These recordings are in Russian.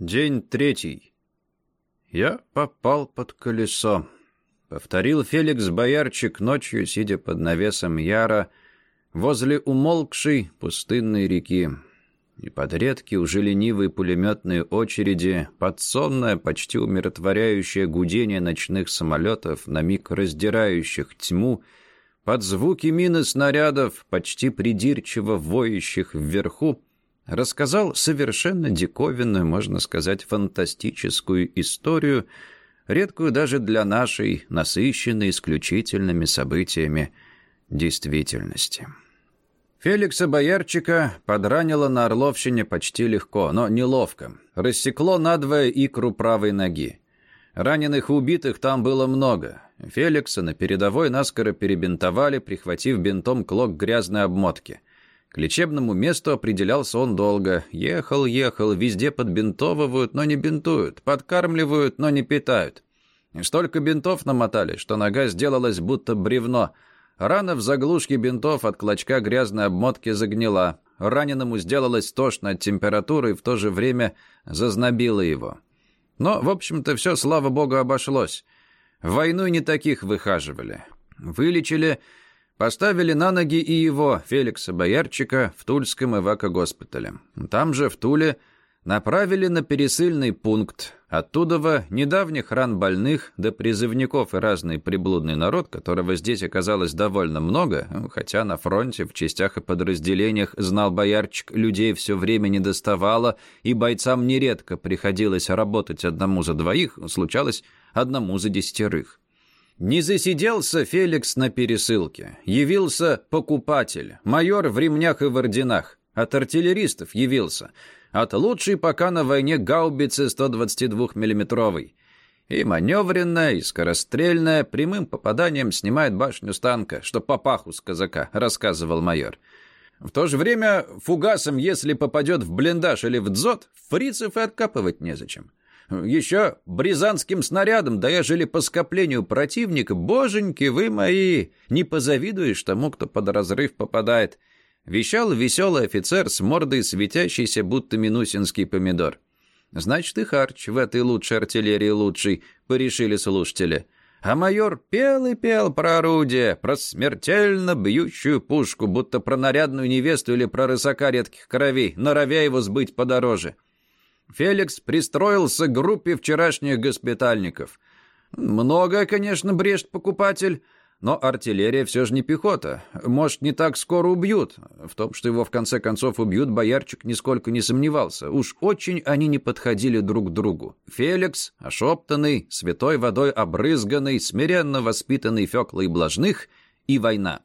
День третий. Я попал под колесо. Повторил Феликс Боярчик ночью, сидя под навесом Яра, возле умолкшей пустынной реки. И под редкие, уже ленивые пулеметные очереди, под сонное, почти умиротворяющее гудение ночных самолетов, на миг раздирающих тьму, под звуки мины снарядов, почти придирчиво воющих вверху, рассказал совершенно диковинную, можно сказать, фантастическую историю, редкую даже для нашей, насыщенной исключительными событиями действительности. Феликса Боярчика подранило на Орловщине почти легко, но неловко. Рассекло надвое икру правой ноги. Раненых и убитых там было много. Феликса на передовой наскоро перебинтовали, прихватив бинтом клок грязной обмотки – к лечебному месту определялся он долго. Ехал, ехал, везде подбинтовывают, но не бинтуют, подкармливают, но не питают. И столько бинтов намотали, что нога сделалась будто бревно. Рана в заглушке бинтов от клочка грязной обмотки загнила. Раненому сделалось тошно от температуры и в то же время зазнобило его. Но, в общем-то, все, слава богу, обошлось. В войну не таких выхаживали. Вылечили Поставили на ноги и его, Феликса Боярчика, в Тульском эвакогоспитале. Там же, в Туле, направили на пересыльный пункт. Оттуда недавних ран больных, до призывников и разный приблудный народ, которого здесь оказалось довольно много, хотя на фронте, в частях и подразделениях, знал Боярчик, людей все время не доставало, и бойцам нередко приходилось работать одному за двоих, случалось одному за десятерых. Не засиделся Феликс на пересылке. Явился покупатель, майор в ремнях и в орденах. От артиллеристов явился. От лучшей пока на войне гаубицы 122 миллиметровой И маневренная, и скорострельная, прямым попаданием снимает башню с танка, что по паху с казака, рассказывал майор. В то же время фугасом, если попадет в блиндаж или в дзот, фрицев и откапывать незачем. Еще бризанским снарядом, да ежели по скоплению противника, боженьки вы мои, не позавидуешь тому, кто под разрыв попадает. Вещал веселый офицер с мордой светящийся, будто минусинский помидор. Значит, и харч в этой лучшей артиллерии лучший, порешили слушатели. А майор пел и пел про орудие, про смертельно бьющую пушку, будто про нарядную невесту или про рысака редких кровей, норовя его сбыть подороже. Феликс пристроился к группе вчерашних госпитальников. Много, конечно, брешет покупатель, но артиллерия все же не пехота. Может, не так скоро убьют. В том, что его в конце концов убьют, боярчик нисколько не сомневался. Уж очень они не подходили друг к другу. Феликс, ошептанный, святой водой обрызганный, смиренно воспитанный Феклой Блажных и война.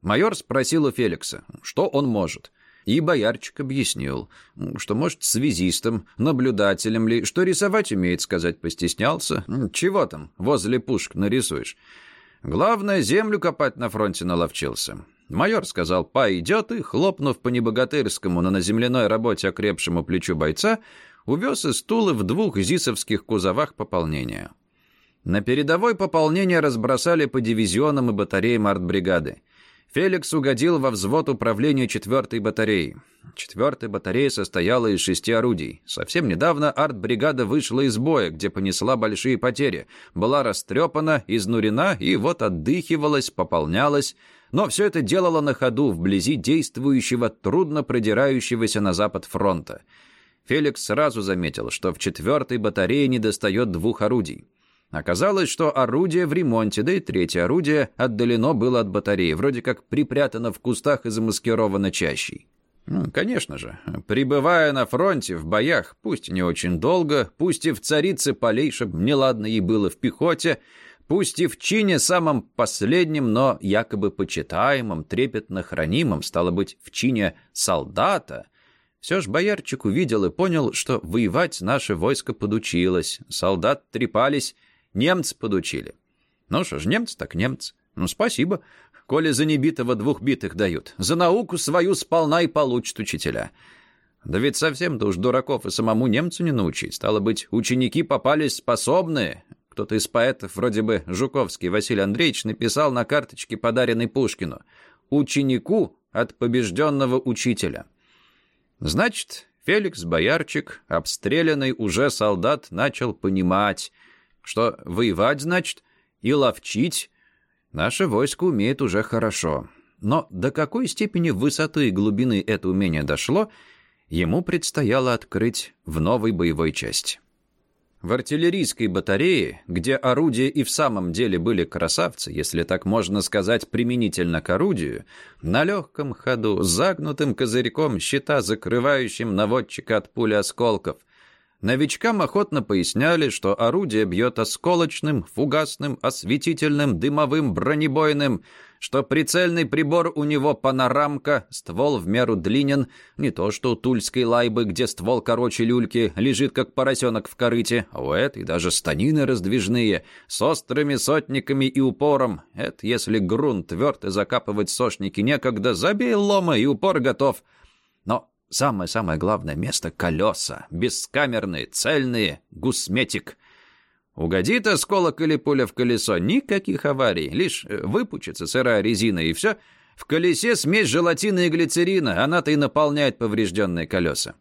Майор спросил у Феликса, что он может. И боярчик объяснил, что, может, связистом, наблюдателем ли, что рисовать умеет, сказать постеснялся. Чего там, возле пушек нарисуешь? Главное, землю копать на фронте наловчился. Майор сказал «пойдет» и, хлопнув по небогатырскому, но на земляной работе окрепшему плечу бойца, увез из Тулы в двух зисовских кузовах пополнения. На передовой пополнение разбросали по дивизионам и батареям артбригады. Феликс угодил во взвод управления 4-й батареи. 4-я батарея состояла из шести орудий. Совсем недавно артбригада вышла из боя, где понесла большие потери. Была растрепана, изнурена и вот отдыхивалась, пополнялась. Но все это делала на ходу, вблизи действующего, трудно продирающегося на запад фронта. Феликс сразу заметил, что в 4-й батарее недостает двух орудий. Оказалось, что орудие в ремонте, да и третье орудие отдалено было от батареи, вроде как припрятано в кустах и замаскировано чащей. Ну, конечно же, пребывая на фронте, в боях, пусть не очень долго, пусть и в царице полей, чтобы неладно ей было в пехоте, пусть и в чине самом последнем, но якобы почитаемом, трепетно хранимом, стало быть, в чине солдата, все ж боярчик увидел и понял, что воевать наше войско подучилось, солдат трепались, Немцы подучили. Ну что ж, немцы так немцы. Ну, спасибо. Коли за небитого двух битых дают. За науку свою сполна и получат учителя. Да ведь совсем-то уж дураков и самому немцу не научить. Стало быть, ученики попались способные. Кто-то из поэтов, вроде бы Жуковский Василий Андреевич, написал на карточке, подаренной Пушкину, «Ученику от побежденного учителя». Значит, Феликс Боярчик, обстрелянный уже солдат, начал понимать, что воевать значит и ловчить. Наше войско умеет уже хорошо. Но до какой степени высоты и глубины это умение дошло, ему предстояло открыть в новой боевой части. В артиллерийской батарее, где орудия и в самом деле были красавцы, если так можно сказать применительно к орудию, на легком ходу, загнутым козырьком щита, закрывающим наводчика от пули осколков – Новичкам охотно поясняли, что орудие бьет осколочным, фугасным, осветительным, дымовым, бронебойным, что прицельный прибор у него панорамка, ствол в меру длинен, не то что у тульской лайбы, где ствол короче люльки, лежит как поросенок в корыте, а у этой даже станины раздвижные, с острыми сотниками и упором. Это если грунт тверд и закапывать сошники некогда, забей лома и упор готов. Самое-самое главное место — колеса. Бескамерные, цельные, гусметик. Угодит осколок или пуля в колесо, никаких аварий. Лишь э, выпучится сырая резина, и все. В колесе смесь желатина и глицерина, она-то и наполняет поврежденные колеса.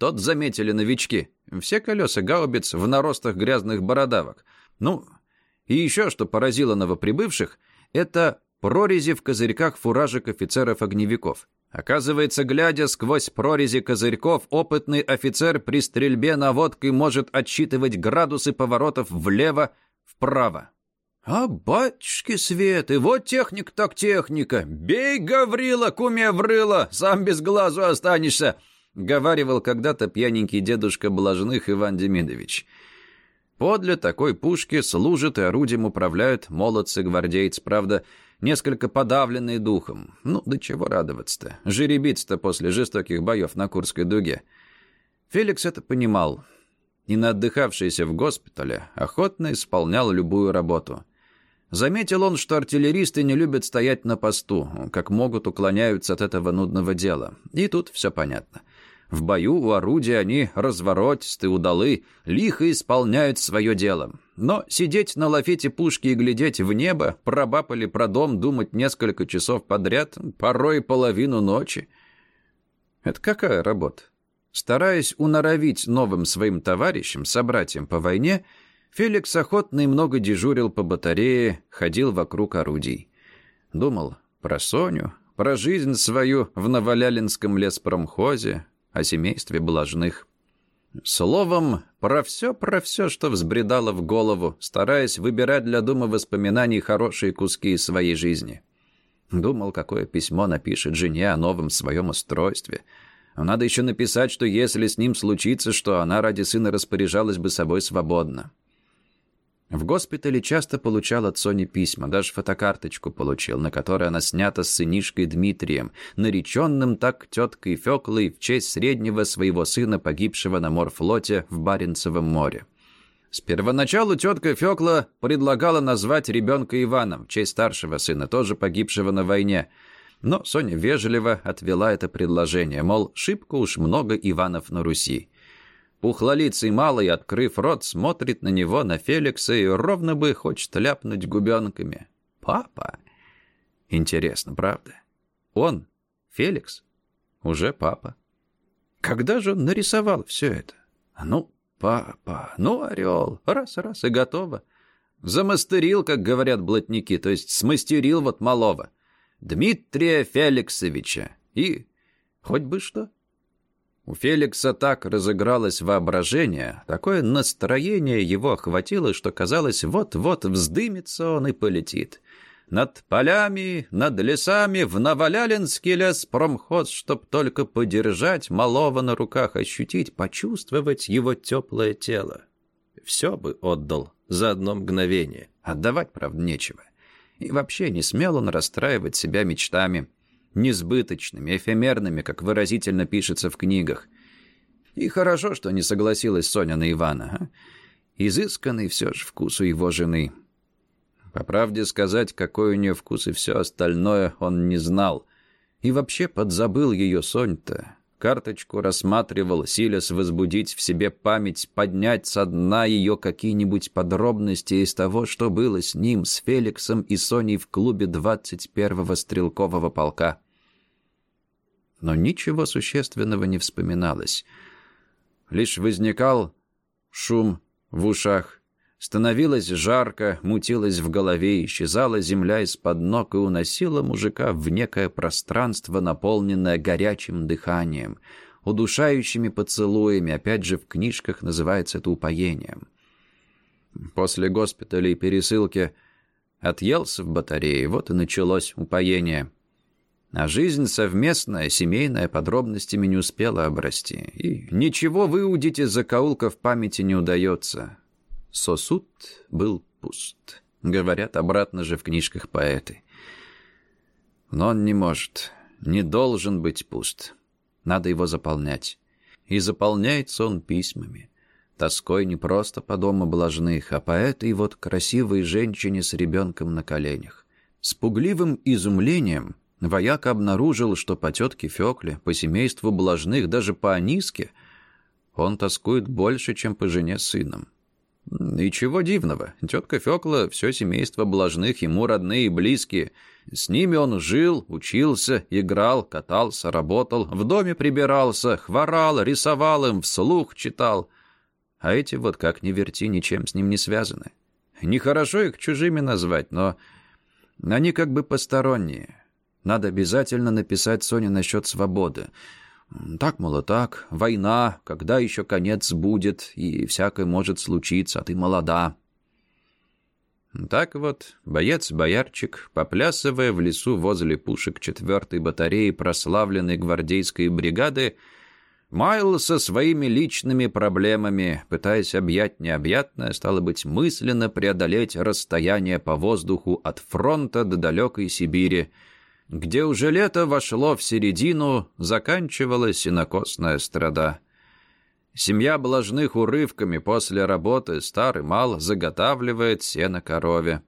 Тот заметили новички. Все колеса гаубиц в наростах грязных бородавок. Ну, и еще что поразило новоприбывших, это прорези в козырьках фуражек офицеров-огневиков. Оказывается, глядя сквозь прорези козырьков, опытный офицер при стрельбе наводкой может отсчитывать градусы поворотов влево, вправо. «А, батюшки Свет, и вот техник так техника! Бей, Гаврила, куме врыла, сам без глазу останешься!» — говаривал когда-то пьяненький дедушка Блажных Иван Демидович. Подле такой пушки служат и орудием управляют молодцы-гвардейц, правда, — несколько подавленный духом. Ну, до чего радоваться-то? Жеребиться-то после жестоких боев на Курской дуге. Феликс это понимал. И на отдыхавшийся в госпитале охотно исполнял любую работу. Заметил он, что артиллеристы не любят стоять на посту, как могут уклоняются от этого нудного дела. И тут все понятно. В бою у орудия они разворотисты, удалы, лихо исполняют свое дело. Но сидеть на лафете пушки и глядеть в небо, пробапали про дом, думать несколько часов подряд, порой половину ночи. Это какая работа? Стараясь уноровить новым своим товарищам, собратьям по войне, Феликс охотно и много дежурил по батарее, ходил вокруг орудий. Думал про Соню, про жизнь свою в Новолялинском леспромхозе, о семействе блажных. Словом, про все, про все, что взбредало в голову, стараясь выбирать для дума воспоминаний хорошие куски из своей жизни. Думал, какое письмо напишет жене о новом своем устройстве. Надо еще написать, что если с ним случится, что она ради сына распоряжалась бы собой свободно. В госпитале часто получал от Сони письма, даже фотокарточку получил, на которой она снята с сынишкой Дмитрием, нареченным так теткой Феклой в честь среднего своего сына, погибшего на морфлоте в Баренцевом море. С первоначалу тетка Фекла предлагала назвать ребенка Иваном, в честь старшего сына, тоже погибшего на войне. Но Соня вежливо отвела это предложение, мол, шибко уж много Иванов на Руси. Пухлолицый малый, открыв рот, смотрит на него, на Феликса, и ровно бы хочет ляпнуть губенками. «Папа!» Интересно, правда? Он, Феликс, уже папа. Когда же он нарисовал все это? Ну, папа, ну, орел, раз-раз и готово. Замастерил, как говорят блатники, то есть смастерил вот малого. Дмитрия Феликсовича. И хоть бы что. У Феликса так разыгралось воображение, такое настроение его охватило, что казалось, вот-вот вздымется он и полетит. Над полями, над лесами, в Новолялинский лес промхоз, чтоб только подержать малого на руках, ощутить, почувствовать его теплое тело. Все бы отдал за одно мгновение. Отдавать, правда, нечего. И вообще не смел он расстраивать себя мечтами — несбыточными, эфемерными, как выразительно пишется в книгах. И хорошо, что не согласилась Соня на Ивана. А? Изысканный все же вкус у его жены. По правде сказать, какой у нее вкус и все остальное, он не знал. И вообще подзабыл ее Сонь-то. Карточку рассматривал, силясь возбудить в себе память, поднять со дна ее какие-нибудь подробности из того, что было с ним, с Феликсом и Соней в клубе 21-го стрелкового полка. но ничего существенного не вспоминалось. Лишь возникал шум в ушах, становилось жарко, мутилось в голове, исчезала земля из-под ног и уносила мужика в некое пространство, наполненное горячим дыханием, удушающими поцелуями, опять же в книжках называется это упоением. После госпиталя и пересылки отъелся в батарее, вот и началось упоение. А жизнь совместная, семейная, подробностями не успела обрасти. И ничего выудить из закоулков памяти не удается. Сосуд был пуст. Говорят обратно же в книжках поэты. Но он не может, не должен быть пуст. Надо его заполнять. И заполняется он письмами. Тоской не просто по дому блажных, а по этой вот красивой женщине с ребенком на коленях. С пугливым изумлением вояк обнаружил, что по тетке Фекле, по семейству блажных, даже по Аниске, он тоскует больше, чем по жене с сыном. И чего дивного, тетка Фекла, все семейство блажных ему родные и близкие. С ними он жил, учился, играл, катался, работал, в доме прибирался, хворал, рисовал им, вслух читал — а эти вот как ни верти, ничем с ним не связаны. Нехорошо их чужими назвать, но они как бы посторонние. Надо обязательно написать Соне насчет свободы. Так, мол, так, война, когда еще конец будет, и всякое может случиться, а ты молода. Так вот, боец-боярчик, поплясывая в лесу возле пушек четвертой батареи прославленной гвардейской бригады, Майл со своими личными проблемами, пытаясь объять необъятное, стало быть, мысленно преодолеть расстояние по воздуху от фронта до далекой Сибири, где уже лето вошло в середину, заканчивалась синокосная страда. Семья блажных урывками после работы старый мал заготавливает сено корове.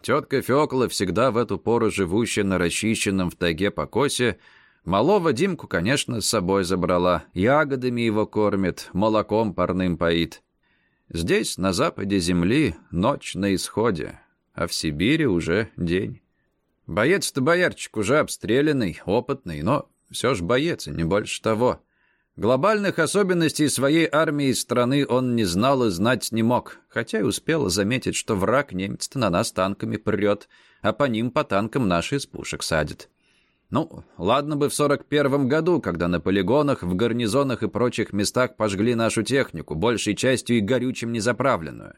Тетка Фекла, всегда в эту пору живущая на расчищенном в тайге покосе, Малого Димку, конечно, с собой забрала. Ягодами его кормит, молоком парным поит. Здесь, на западе земли, ночь на исходе, а в Сибири уже день. Боец-то боярчик уже обстрелянный, опытный, но все ж боец, и не больше того. Глобальных особенностей своей армии и страны он не знал и знать не мог, хотя и успел заметить, что враг немец-то на нас танками прет, а по ним по танкам наши из пушек садит. Ну, ладно бы в 41-м году, когда на полигонах, в гарнизонах и прочих местах пожгли нашу технику, большей частью и горючим незаправленную.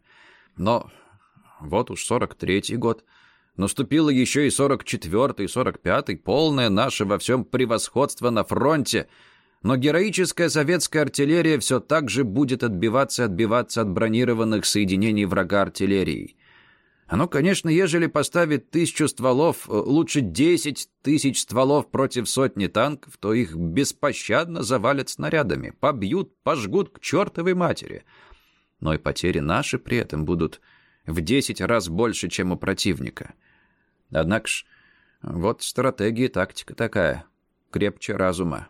Но вот уж 43-й год. Наступило еще и 44-й, 45-й, полное наше во всем превосходство на фронте. Но героическая советская артиллерия все так же будет отбиваться отбиваться от бронированных соединений врага артиллерии. Оно, конечно, ежели поставить тысячу стволов, э, лучше десять тысяч стволов против сотни танков, то их беспощадно завалят снарядами, побьют, пожгут к чертовой матери. Но и потери наши при этом будут в десять раз больше, чем у противника. Однако ж, вот стратегия и тактика такая, крепче разума.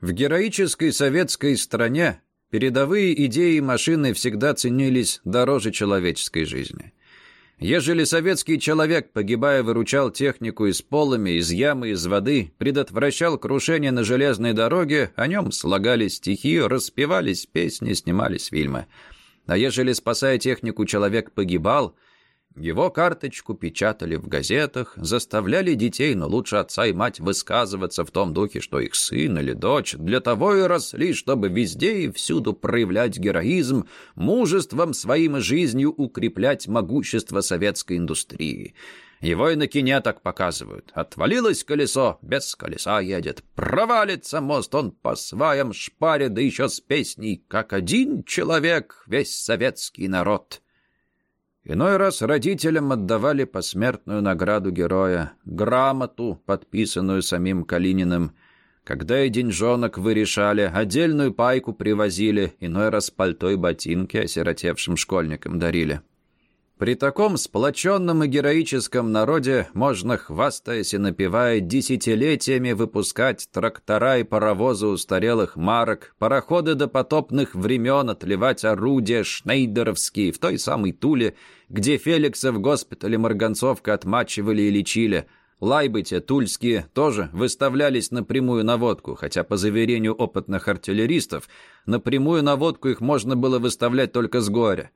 В героической советской стране передовые идеи и машины всегда ценились дороже человеческой жизни. Ежели советский человек, погибая, выручал технику из полами, из ямы, из воды, предотвращал крушение на железной дороге, о нем слагались стихи, распевались песни, снимались фильмы. А ежели, спасая технику, человек погибал – его карточку печатали в газетах, заставляли детей, но лучше отца и мать, высказываться в том духе, что их сын или дочь для того и росли, чтобы везде и всюду проявлять героизм, мужеством своим и жизнью укреплять могущество советской индустрии. Его и на кине так показывают. Отвалилось колесо, без колеса едет. Провалится мост, он по сваям шпарит, да еще с песней, как один человек, весь советский народ». Иной раз родителям отдавали посмертную награду героя, грамоту, подписанную самим Калининым. Когда и деньжонок вырешали, отдельную пайку привозили, иной раз пальто и ботинки осиротевшим школьникам дарили. При таком сплоченном и героическом народе можно, хвастаясь и напевая, десятилетиями выпускать трактора и паровозы устарелых марок, пароходы до потопных времен отливать орудия шнейдеровские в той самой Туле, где Феликса в госпитале Марганцовка отмачивали и лечили, Лайбы те тульские тоже выставлялись на прямую наводку, хотя, по заверению опытных артиллеристов, на прямую наводку их можно было выставлять только с горя.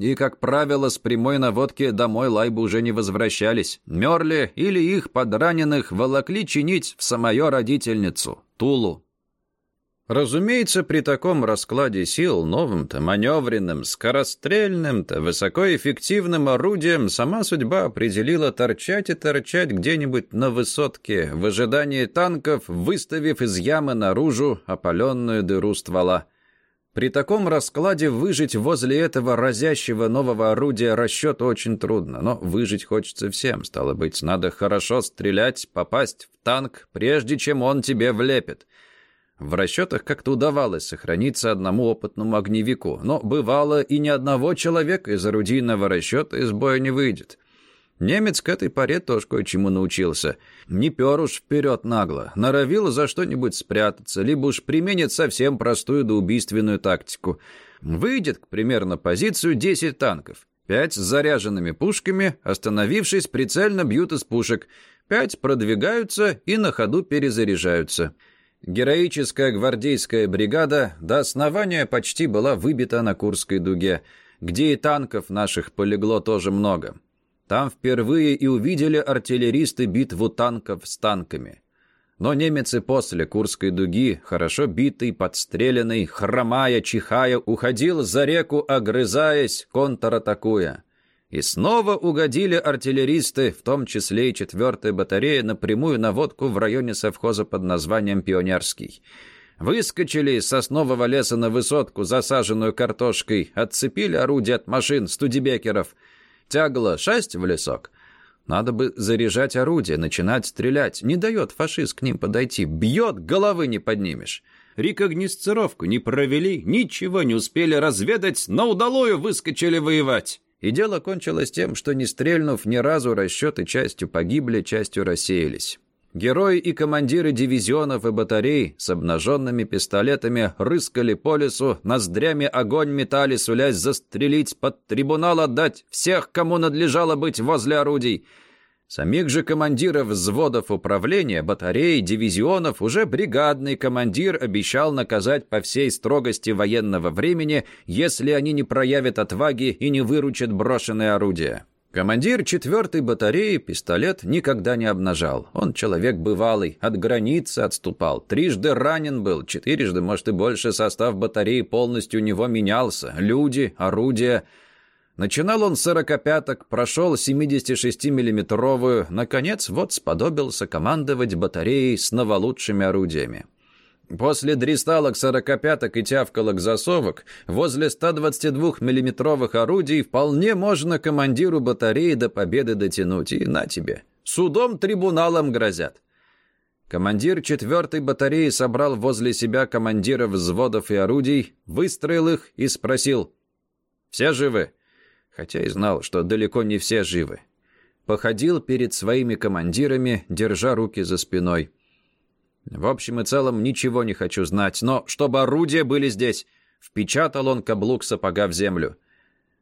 И, как правило, с прямой наводки домой лайбы уже не возвращались. Мерли или их подраненных волокли чинить в самую родительницу, Тулу. Разумеется, при таком раскладе сил новым-то, маневренным, скорострельным-то, высокоэффективным орудием сама судьба определила торчать и торчать где-нибудь на высотке, в ожидании танков, выставив из ямы наружу опаленную дыру ствола. При таком раскладе выжить возле этого разящего нового орудия расчет очень трудно, но выжить хочется всем. Стало быть, надо хорошо стрелять, попасть в танк, прежде чем он тебе влепит. В расчетах как-то удавалось сохраниться одному опытному огневику, но бывало и ни одного человека из орудийного расчета из боя не выйдет. Немец к этой поре тоже кое-чему научился. Не пер уж вперед нагло, норовил за что-нибудь спрятаться, либо уж применит совсем простую да убийственную тактику. Выйдет, к примеру, на позицию 10 танков. Пять с заряженными пушками, остановившись, прицельно бьют из пушек. Пять продвигаются и на ходу перезаряжаются. Героическая гвардейская бригада до основания почти была выбита на Курской дуге, где и танков наших полегло тоже много. Там впервые и увидели артиллеристы битву танков с танками. Но немец после Курской дуги, хорошо битый, подстреленный, хромая, чихая, уходил за реку, огрызаясь, контратакуя. И снова угодили артиллеристы, в том числе и 4-я батарея, напрямую наводку в районе совхоза под названием Пионерский. Выскочили из соснового леса на высотку, засаженную картошкой, отцепили орудие от машин, студебекеров. Тягло шесть в лесок. Надо бы заряжать орудие, начинать стрелять. Не дает фашист к ним подойти. Бьет, головы не поднимешь. Рекогнисцировку не провели, ничего не успели разведать, но удалою выскочили воевать. И дело кончилось тем, что не стрельнув ни разу, расчеты частью погибли, частью рассеялись. Герои и командиры дивизионов и батарей с обнаженными пистолетами рыскали по лесу, ноздрями огонь метали, сулясь застрелить, под трибунал отдать всех, кому надлежало быть возле орудий – Самих же командиров взводов управления, батарей, дивизионов уже бригадный командир обещал наказать по всей строгости военного времени, если они не проявят отваги и не выручат брошенные орудия. Командир четвертой батареи пистолет никогда не обнажал. Он человек бывалый, от границы отступал. Трижды ранен был, четырежды, может и больше, состав батареи полностью у него менялся. Люди, орудия... Начинал он с сорокопяток, прошел 76-миллиметровую, наконец вот сподобился командовать батареей с новолучшими орудиями. После дристалок сорокопяток и тявкалок засовок возле 122 миллиметровых орудий вполне можно командиру батареи до победы дотянуть. И на тебе. Судом трибуналом грозят. Командир четвертой батареи собрал возле себя командиров взводов и орудий, выстроил их и спросил «Все живы?» хотя и знал, что далеко не все живы. Походил перед своими командирами, держа руки за спиной. В общем и целом ничего не хочу знать, но чтобы орудия были здесь, впечатал он каблук сапога в землю.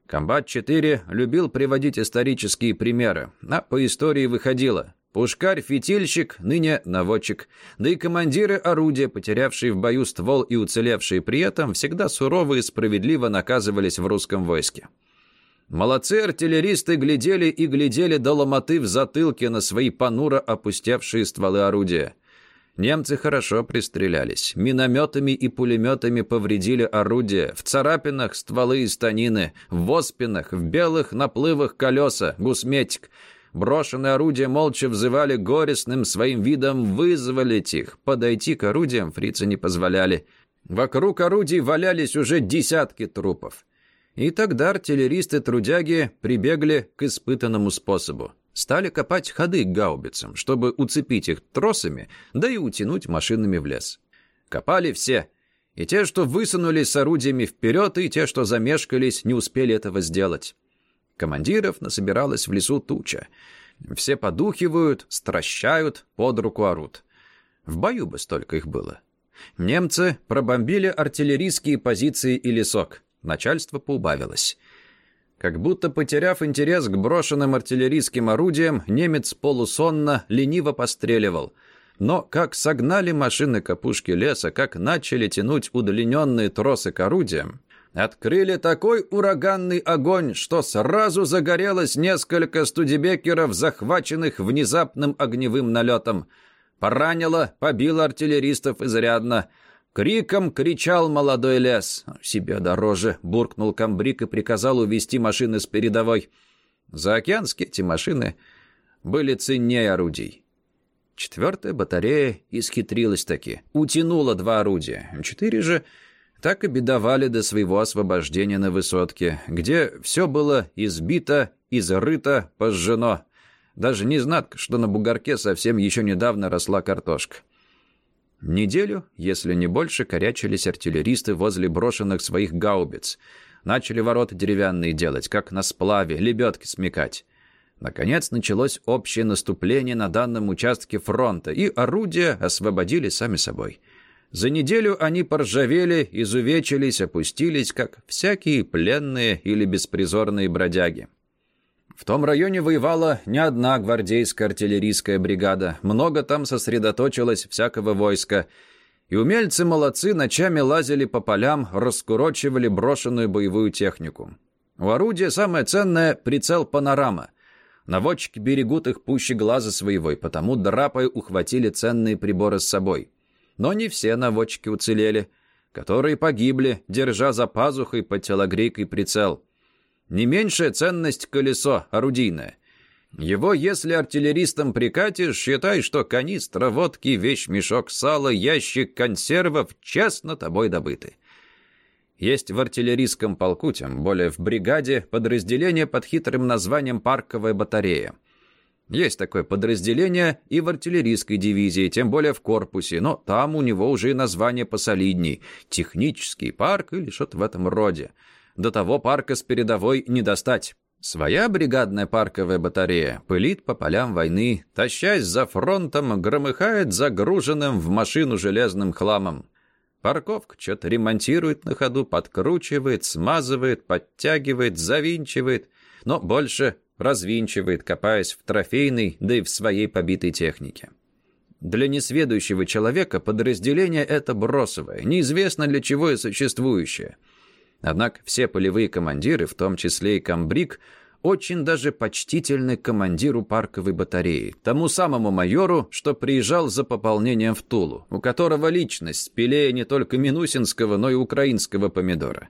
Комбат-4 любил приводить исторические примеры, а по истории выходило. Пушкарь-фитильщик, ныне наводчик, да и командиры орудия, потерявшие в бою ствол и уцелевшие при этом, всегда сурово и справедливо наказывались в русском войске. Молодцы артиллеристы глядели и глядели до ломоты в затылке на свои понуро опустевшие стволы орудия. Немцы хорошо пристрелялись. Минометами и пулеметами повредили орудия. В царапинах стволы и станины, в оспинах, в белых наплывах колеса, гусметик. Брошенные орудия молча взывали горестным своим видом вызволить их. Подойти к орудиям фрицы не позволяли. Вокруг орудий валялись уже десятки трупов. И тогда артиллеристы-трудяги прибегли к испытанному способу. Стали копать ходы к гаубицам, чтобы уцепить их тросами, да и утянуть машинами в лес. Копали все. И те, что высунулись с орудиями вперед, и те, что замешкались, не успели этого сделать. Командиров насобиралась в лесу туча. Все подухивают, стращают, под руку орут. В бою бы столько их было. Немцы пробомбили артиллерийские позиции и лесок. Начальство поубавилось. Как будто потеряв интерес к брошенным артиллерийским орудиям, немец полусонно, лениво постреливал. Но как согнали машины к опушке леса, как начали тянуть удлиненные тросы к орудиям, открыли такой ураганный огонь, что сразу загорелось несколько студебекеров, захваченных внезапным огневым налетом. Поранило, побило артиллеристов изрядно. Криком кричал молодой лес. «Себе дороже!» — буркнул комбриг и приказал увести машины с передовой. Заокеанские эти машины были ценнее орудий. Четвертая батарея исхитрилась таки. Утянула два орудия. Четыре же так и бедовали до своего освобождения на высотке, где все было избито, изрыто, пожжено. Даже не знатка, что на бугорке совсем еще недавно росла картошка. Неделю, если не больше, корячились артиллеристы возле брошенных своих гаубиц. Начали ворота деревянные делать, как на сплаве, лебедки смекать. Наконец началось общее наступление на данном участке фронта, и орудия освободили сами собой. За неделю они поржавели, изувечились, опустились, как всякие пленные или беспризорные бродяги. В том районе воевала не одна гвардейская артиллерийская бригада. Много там сосредоточилось всякого войска. И умельцы молодцы ночами лазили по полям, раскурочивали брошенную боевую технику. У орудия самое ценное — прицел «Панорама». Наводчики берегут их пуще глаза своего, и потому драпой ухватили ценные приборы с собой. Но не все наводчики уцелели, которые погибли, держа за пазухой под телогрейкой прицел. Не меньшая ценность колесо орудийное. Его, если артиллеристам прикатишь, считай, что канистра водки, вещь-мешок сала, ящик консервов честно тобой добыты. Есть в артиллерийском полку, тем более в бригаде, подразделение под хитрым названием «Парковая батарея». Есть такое подразделение и в артиллерийской дивизии, тем более в корпусе, но там у него уже и название посолидней — технический парк или что-то в этом роде. До того парка с передовой не достать. Своя бригадная парковая батарея пылит по полям войны, тащась за фронтом, громыхает загруженным в машину железным хламом. Парковка что-то ремонтирует на ходу, подкручивает, смазывает, подтягивает, завинчивает, но больше развинчивает, копаясь в трофейной, да и в своей побитой технике. Для несведущего человека подразделение это бросовое, неизвестно для чего и существующее. Однако все полевые командиры, в том числе и комбриг, очень даже почтительны командиру парковой батареи, тому самому майору, что приезжал за пополнением в Тулу, у которого личность спелее не только минусинского, но и украинского помидора.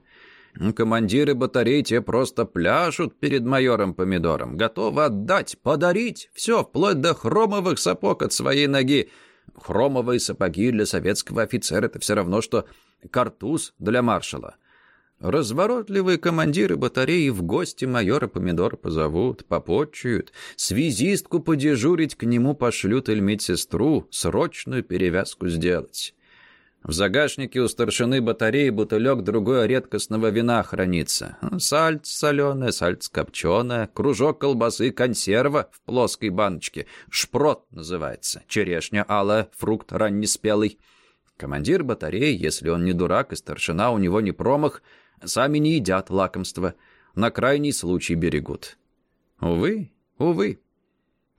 Командиры батарей те просто пляшут перед майором Помидором, готовы отдать, подарить, все, вплоть до хромовых сапог от своей ноги. Хромовые сапоги для советского офицера — это все равно, что картуз для маршала. Разворотливые командиры батареи в гости майора Помидора позовут, попотчуют, связистку подежурить к нему пошлют или медсестру, срочную перевязку сделать. В загашнике у старшины батареи бутылек другой редкостного вина хранится. Сальц соленое, сальц копченое, кружок колбасы, консерва в плоской баночке. Шпрот называется. Черешня алая, фрукт раннеспелый. Командир батареи, если он не дурак и старшина у него не промах, Сами не едят лакомства. На крайний случай берегут. Увы, увы.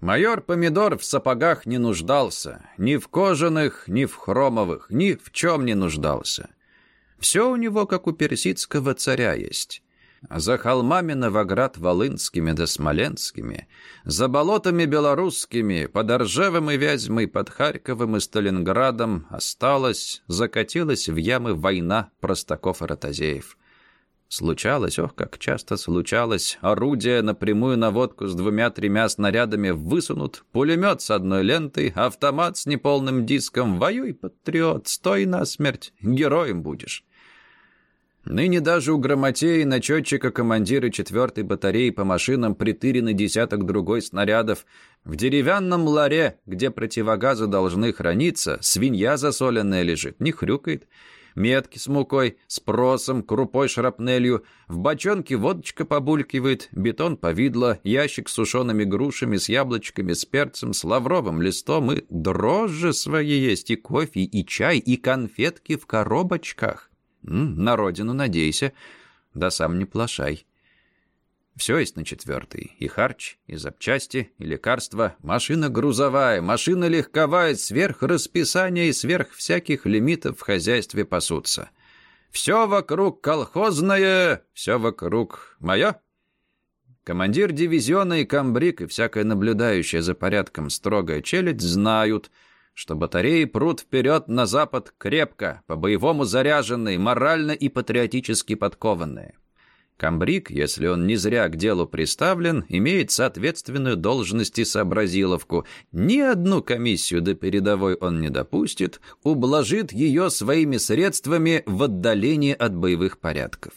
Майор Помидор в сапогах не нуждался. Ни в кожаных, ни в хромовых, ни в чем не нуждался. Все у него, как у персидского царя, есть. За холмами Новоград-Волынскими да Смоленскими, за болотами белорусскими, под Оржевом и Вязьмой, под Харьковом и Сталинградом осталась, закатилась в ямы война простаков и ротозеев. Случалось, ох, как часто случалось, орудие напрямую наводку с двумя-тремя снарядами высунут, пулемет с одной лентой, автомат с неполным диском. Воюй, патриот, стой насмерть, героем будешь. Ныне даже у грамотеи начетчика командира четвертой батареи по машинам притырены десяток другой снарядов. В деревянном ларе, где противогазы должны храниться, свинья засоленная лежит, не хрюкает метки с мукой, с просом, крупой шрапнелью, в бочонке водочка побулькивает, бетон повидло, ящик с сушеными грушами, с яблочками, с перцем, с лавровым листом и дрожжи свои есть, и кофе, и чай, и конфетки в коробочках. М -м, на родину надейся, да сам не плашай. Все есть на четвертый. И харч, и запчасти, и лекарства. Машина грузовая, машина легковая, сверх расписания и сверх всяких лимитов в хозяйстве пасутся. Все вокруг колхозное, все вокруг мое. Командир дивизиона и комбриг и всякая наблюдающая за порядком строгая челядь знают, что батареи прут вперед на запад крепко, по-боевому заряженные, морально и патриотически подкованные. Камбрик, если он не зря к делу приставлен, имеет соответственную должность и сообразиловку. Ни одну комиссию до передовой он не допустит, ублажит ее своими средствами в отдалении от боевых порядков.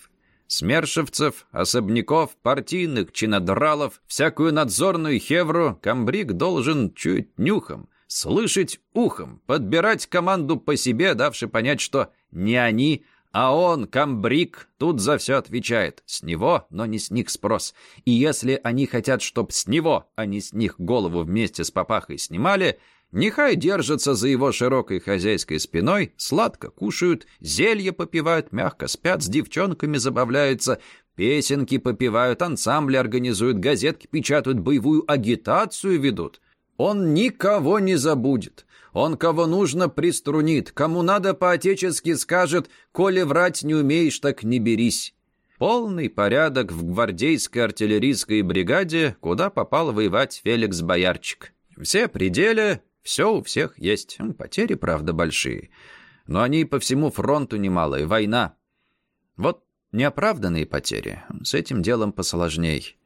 Смершевцев, особняков, партийных, чинодралов, всякую надзорную хевру Камбрик должен чуть нюхом, слышать ухом, подбирать команду по себе, давши понять, что не они, а он, комбриг, тут за все отвечает. С него, но не с них спрос. И если они хотят, чтоб с него, а не с них голову вместе с папахой снимали, нехай держатся за его широкой хозяйской спиной, сладко кушают, зелье попивают, мягко спят, с девчонками забавляются, песенки попивают, ансамбли организуют, газетки печатают, боевую агитацию ведут. Он никого не забудет. Он кого нужно приструнит, кому надо по-отечески скажет, «Коли врать не умеешь, так не берись». Полный порядок в гвардейской артиллерийской бригаде, куда попал воевать Феликс Боярчик. Все пределы, все у всех есть. Потери, правда, большие. Но они по всему фронту немалые. Война. Вот неоправданные потери. С этим делом посложней.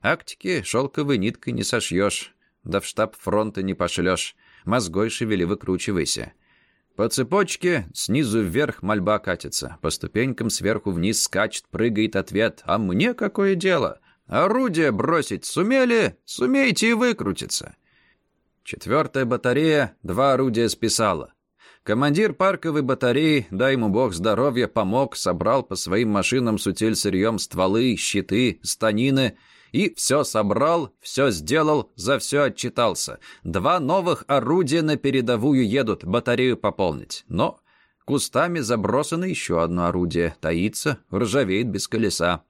Актики шелковой ниткой не сошьешь. Да в штаб фронта не пошлешь мозгой шевели, выкручивайся. По цепочке снизу вверх мольба катится, по ступенькам сверху вниз скачет, прыгает ответ. А мне какое дело? Орудие бросить сумели? Сумейте и выкрутиться. Четвертая батарея два орудия списала. Командир парковой батареи, дай ему бог здоровья, помог, собрал по своим машинам с сырьем стволы, щиты, станины — и все собрал, все сделал, за все отчитался. Два новых орудия на передовую едут, батарею пополнить. Но кустами забросано еще одно орудие. Таится, ржавеет без колеса.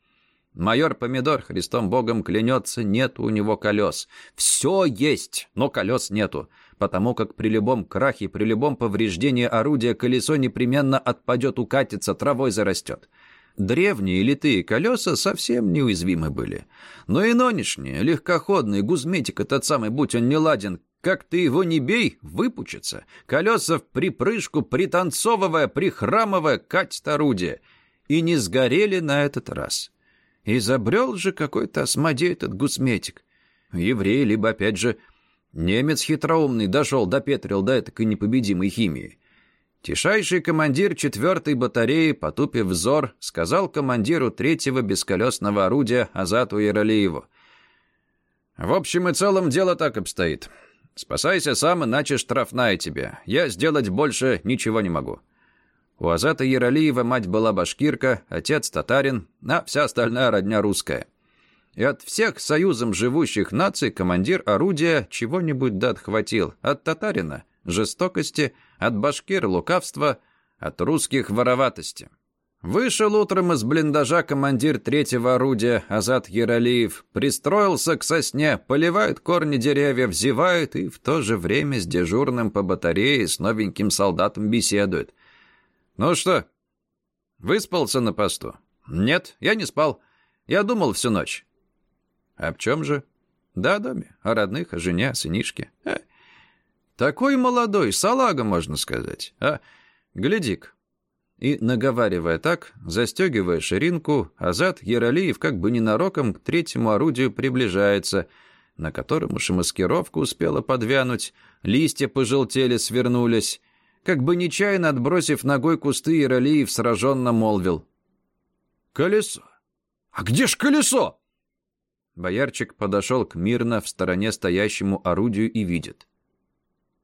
Майор Помидор, Христом Богом клянется, нет у него колес. Все есть, но колес нету, потому как при любом крахе, при любом повреждении орудия колесо непременно отпадет, укатится, травой зарастет. Древние литые колеса совсем неуязвимы были. Но и нынешние, легкоходные, гузметик этот самый, будь он не ладен, как ты его не бей, выпучится. Колеса в припрыжку, пританцовывая, прихрамывая, катит орудие. И не сгорели на этот раз. Изобрел же какой-то осмодей этот гусметик. Еврей, либо, опять же, немец хитроумный дошел, допетрил до этой непобедимой химии. Тишайший командир четвертой батареи, потупив взор, сказал командиру третьего бесколесного орудия Азату Яралиеву. «В общем и целом дело так обстоит. Спасайся сам, иначе штрафная тебе. Я сделать больше ничего не могу». У Азата Яралиева мать была башкирка, отец татарин, а вся остальная родня русская. И от всех союзом живущих наций командир орудия чего-нибудь да отхватил. От татарина – жестокости – от башкир лукавства, от русских вороватости. Вышел утром из блиндажа командир третьего орудия Азат Яралиев, пристроился к сосне, поливает корни деревьев, зевает и в то же время с дежурным по батарее с новеньким солдатом беседует. «Ну что, выспался на посту?» «Нет, я не спал. Я думал всю ночь». «Об «А чем же?» «Да, о доме, о родных, о жене, о сынишке». Такой молодой, салага, можно сказать. А, гляди-ка. И, наговаривая так, застегивая ширинку, Азат Яралиев как бы ненароком к третьему орудию приближается, на котором уж и маскировка успела подвянуть, листья пожелтели, свернулись. Как бы нечаянно отбросив ногой кусты, Яралиев сраженно молвил. «Колесо! А где ж колесо?» Боярчик подошел к мирно в стороне стоящему орудию и видит.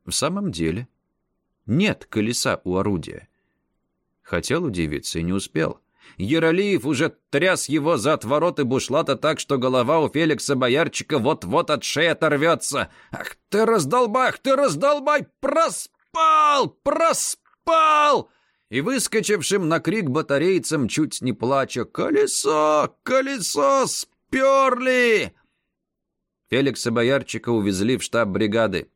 В самом деле, нет колеса у орудия. Хотел удивиться и не успел. Яролиев уже тряс его за отвороты бушлата так, что голова у Феликса Боярчика вот-вот от шеи оторвется. «Ах ты раздолбай, ах ты раздолбай! Проспал! Проспал!» И выскочившим на крик батарейцам, чуть не плача, «Колесо! Колесо! Уперли!» Феликса Боярчика увезли в штаб бригады.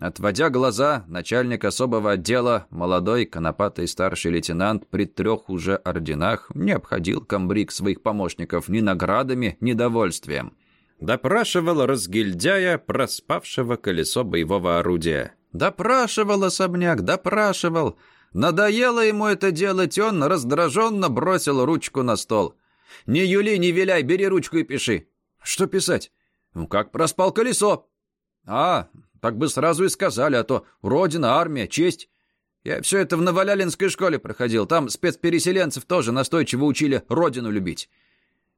Отводя глаза, начальник особого отдела, молодой конопатый старший лейтенант при трех уже орденах, не обходил комбриг своих помощников ни наградами, ни довольствием. Допрашивал разгильдяя, проспавшего колесо боевого орудия. Допрашивал особняк, допрашивал. Надоело ему это делать, он раздраженно бросил ручку на стол. «Не юли, не виляй, бери ручку и пиши». «Что писать?» «Ну, как проспал колесо». «А, так бы сразу и сказали, а то родина, армия, честь. Я все это в Новолялинской школе проходил. Там спецпереселенцев тоже настойчиво учили родину любить.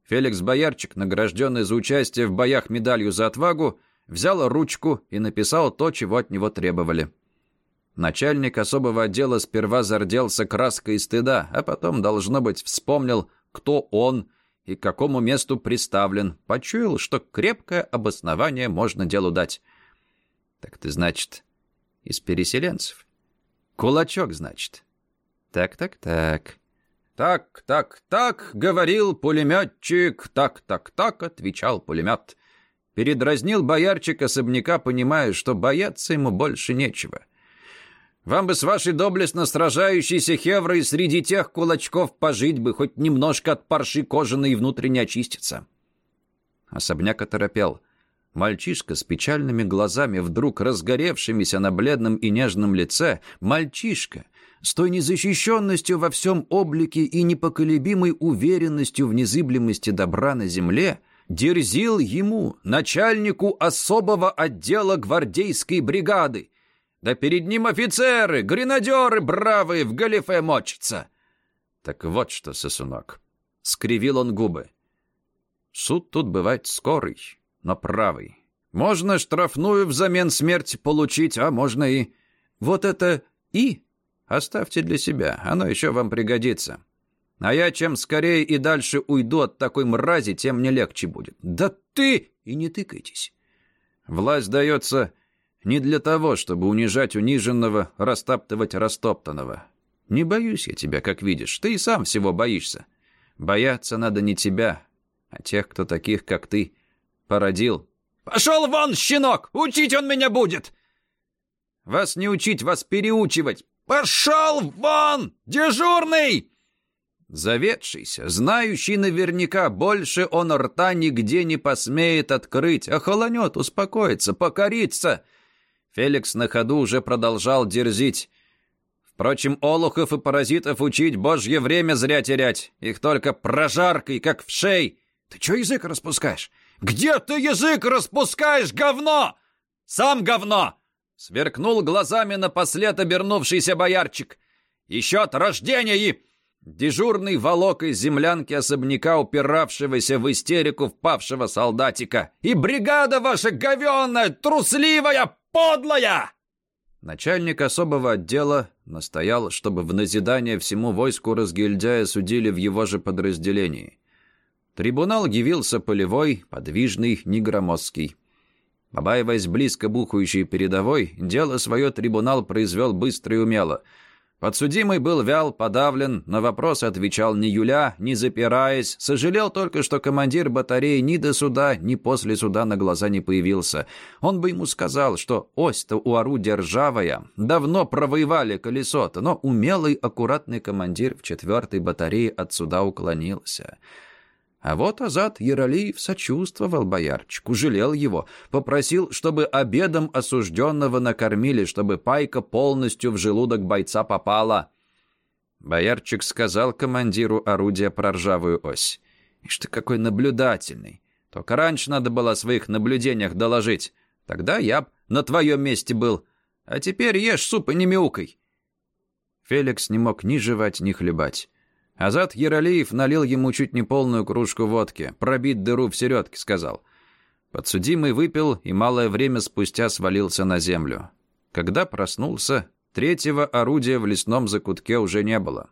Феликс Боярчик, награжденный за участие в боях медалью за отвагу, взял ручку и написал то, чего от него требовали. Начальник особого отдела сперва зарделся краской стыда, а потом, должно быть, вспомнил, кто он и к какому месту приставлен, почуял, что крепкое обоснование можно делу дать. Так ты, значит, из переселенцев? Кулачок, значит. Так-так-так. «Так, так, так», — говорил пулеметчик. «Так, так, так», — отвечал пулемет. Передразнил боярчик особняка, понимая, что бояться ему больше нечего. «Вам бы с вашей доблестно сражающейся хеврой среди тех кулачков пожить бы, хоть немножко от парши кожаной внутренне очиститься». Особняк оторопел. Мальчишка с печальными глазами, вдруг разгоревшимися на бледном и нежном лице, мальчишка, с той незащищенностью во всем облике и непоколебимой уверенностью в незыблемости добра на земле, дерзил ему, начальнику особого отдела гвардейской бригады. Да перед ним офицеры, гренадеры бравые в галифе мочатся. Так вот что, сосунок, скривил он губы. Суд тут бывает скорый, но правый. Можно штрафную взамен смерти получить, а можно и... Вот это «и» оставьте для себя, оно еще вам пригодится. А я чем скорее и дальше уйду от такой мрази, тем мне легче будет. Да ты! И не тыкайтесь. Власть дается не для того, чтобы унижать униженного, растаптывать растоптанного. Не боюсь я тебя, как видишь. Ты и сам всего боишься. Бояться надо не тебя, а тех, кто таких, как ты, породил. «Пошел вон, щенок! Учить он меня будет!» «Вас не учить, вас переучивать! Пошел вон, дежурный!» Заведшийся, знающий наверняка, больше он рта нигде не посмеет открыть, охолонет, успокоится, покорится. Феликс на ходу уже продолжал дерзить. Впрочем, олухов и паразитов учить божье время зря терять. Их только прожаркой, как в шей. Ты чё язык распускаешь? «Где ты язык распускаешь, говно? Сам говно!» Сверкнул глазами напослед обернувшийся боярчик. «Еще от рождения и...» Дежурный волок из землянки особняка, упиравшегося в истерику впавшего солдатика. «И бригада ваша говенная, трусливая, подлая!» Начальник особого отдела настоял, чтобы в назидание всему войску разгильдяя судили в его же подразделении. Трибунал явился полевой, подвижный, негромоздкий. Побаиваясь близко бухающей передовой, дело свое трибунал произвел быстро и умело. Подсудимый был вял, подавлен, на вопрос отвечал ни юля, ни запираясь, сожалел только, что командир батареи ни до суда, ни после суда на глаза не появился. Он бы ему сказал, что ось-то у орудия ржавая, давно провоевали колесо-то, но умелый, аккуратный командир в четвертой батарее от суда уклонился. А вот Азат Яралиев сочувствовал боярчику, жалел его, попросил, чтобы обедом осужденного накормили, чтобы пайка полностью в желудок бойца попала. Боярчик сказал командиру орудия про ржавую ось. «Ишь ты какой наблюдательный! Только раньше надо было о своих наблюдениях доложить. Тогда я б на твоем месте был. А теперь ешь суп и не мяукай». Феликс не мог ни жевать, ни хлебать. Азат Яралиев налил ему чуть не полную кружку водки. «Пробить дыру в середке», — сказал. Подсудимый выпил и малое время спустя свалился на землю. Когда проснулся, третьего орудия в лесном закутке уже не было.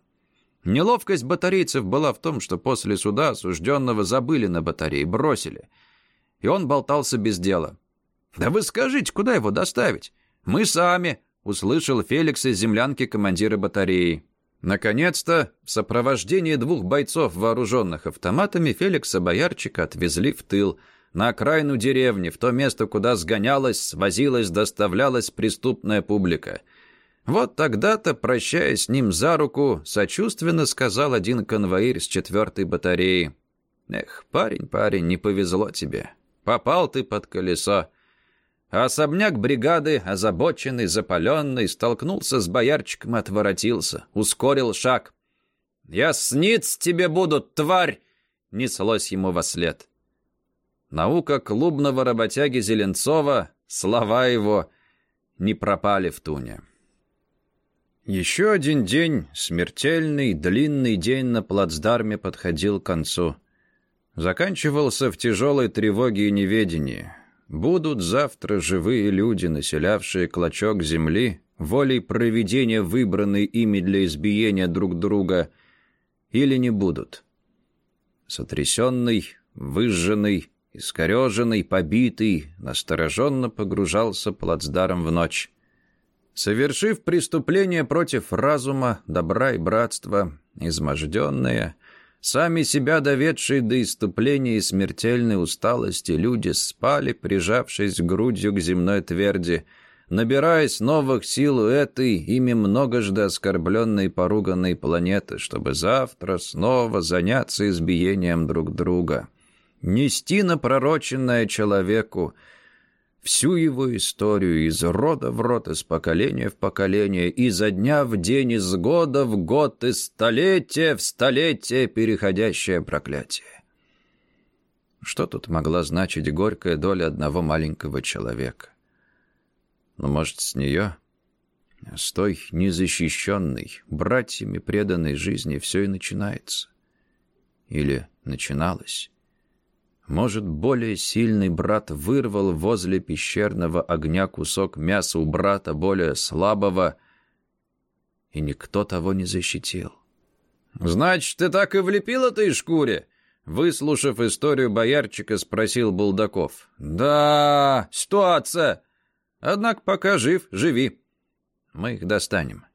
Неловкость батарейцев была в том, что после суда осужденного забыли на батарее, бросили. И он болтался без дела. «Да вы скажите, куда его доставить?» «Мы сами», — услышал Феликс из землянки командира батареи. Наконец-то, в сопровождении двух бойцов, вооруженных автоматами, Феликса Боярчика отвезли в тыл, на окраину деревни, в то место, куда сгонялась, свозилась, доставлялась преступная публика. Вот тогда-то, прощаясь с ним за руку, сочувственно сказал один конвоир с четвертой батареи. «Эх, парень, парень, не повезло тебе. Попал ты под колесо». А особняк бригады, озабоченный, запаленный, столкнулся с боярчиком и отворотился, ускорил шаг. «Я сниц тебе буду, тварь!» — неслось ему во след. Наука клубного работяги Зеленцова, слова его не пропали в туне. Еще один день, смертельный, длинный день на плацдарме подходил к концу. Заканчивался в тяжелой тревоге и неведении. Будут завтра живые люди, населявшие клочок земли, волей проведения, выбранной ими для избиения друг друга, или не будут? Сотрясенный, выжженный, искореженный, побитый, настороженно погружался плацдаром в ночь. Совершив преступление против разума, добра и братства, изможденные, Сами себя доведшие до иступления и смертельной усталости люди спали, прижавшись грудью к земной тверди, набираясь новых сил у этой, ими многожды оскорбленной и поруганной планеты, чтобы завтра снова заняться избиением друг друга. Нести напророченное человеку — всю его историю из рода в род, из поколения в поколение, изо дня в день, из года в год, из столетия в столетие переходящее проклятие. Что тут могла значить горькая доля одного маленького человека? Ну, может, с нее, с той незащищенной, братьями преданной жизни все и начинается? Или начиналось? Может, более сильный брат вырвал возле пещерного огня кусок мяса у брата более слабого, и никто того не защитил. «Значит, ты так и влепил этой шкуре?» Выслушав историю боярчика, спросил Булдаков. «Да, ситуация. Однако пока жив, живи. Мы их достанем.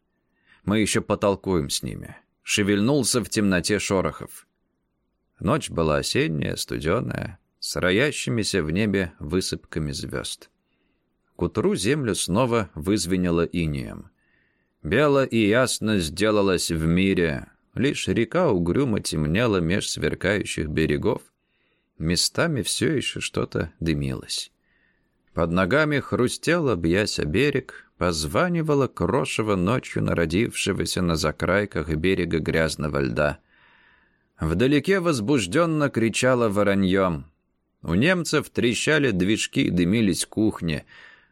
Мы еще потолкуем с ними». Шевельнулся в темноте Шорохов. Ночь была осенняя, студеная, с роящимися в небе высыпками звезд. К утру землю снова вызвенело инием. Бело и ясно сделалось в мире, лишь река угрюмо темнела меж сверкающих берегов. Местами все еще что-то дымилось. Под ногами хрустело, бьясь о берег, позванивало крошево ночью народившегося на закрайках берега грязного льда. Вдалеке возбужденно кричало воронье. У немцев трещали движки, дымились кухни.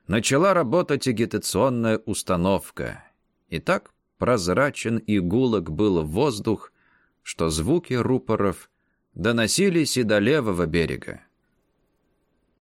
Начала работать агитационная установка. И так прозрачен и гулок был воздух, что звуки рупоров доносились и до левого берега.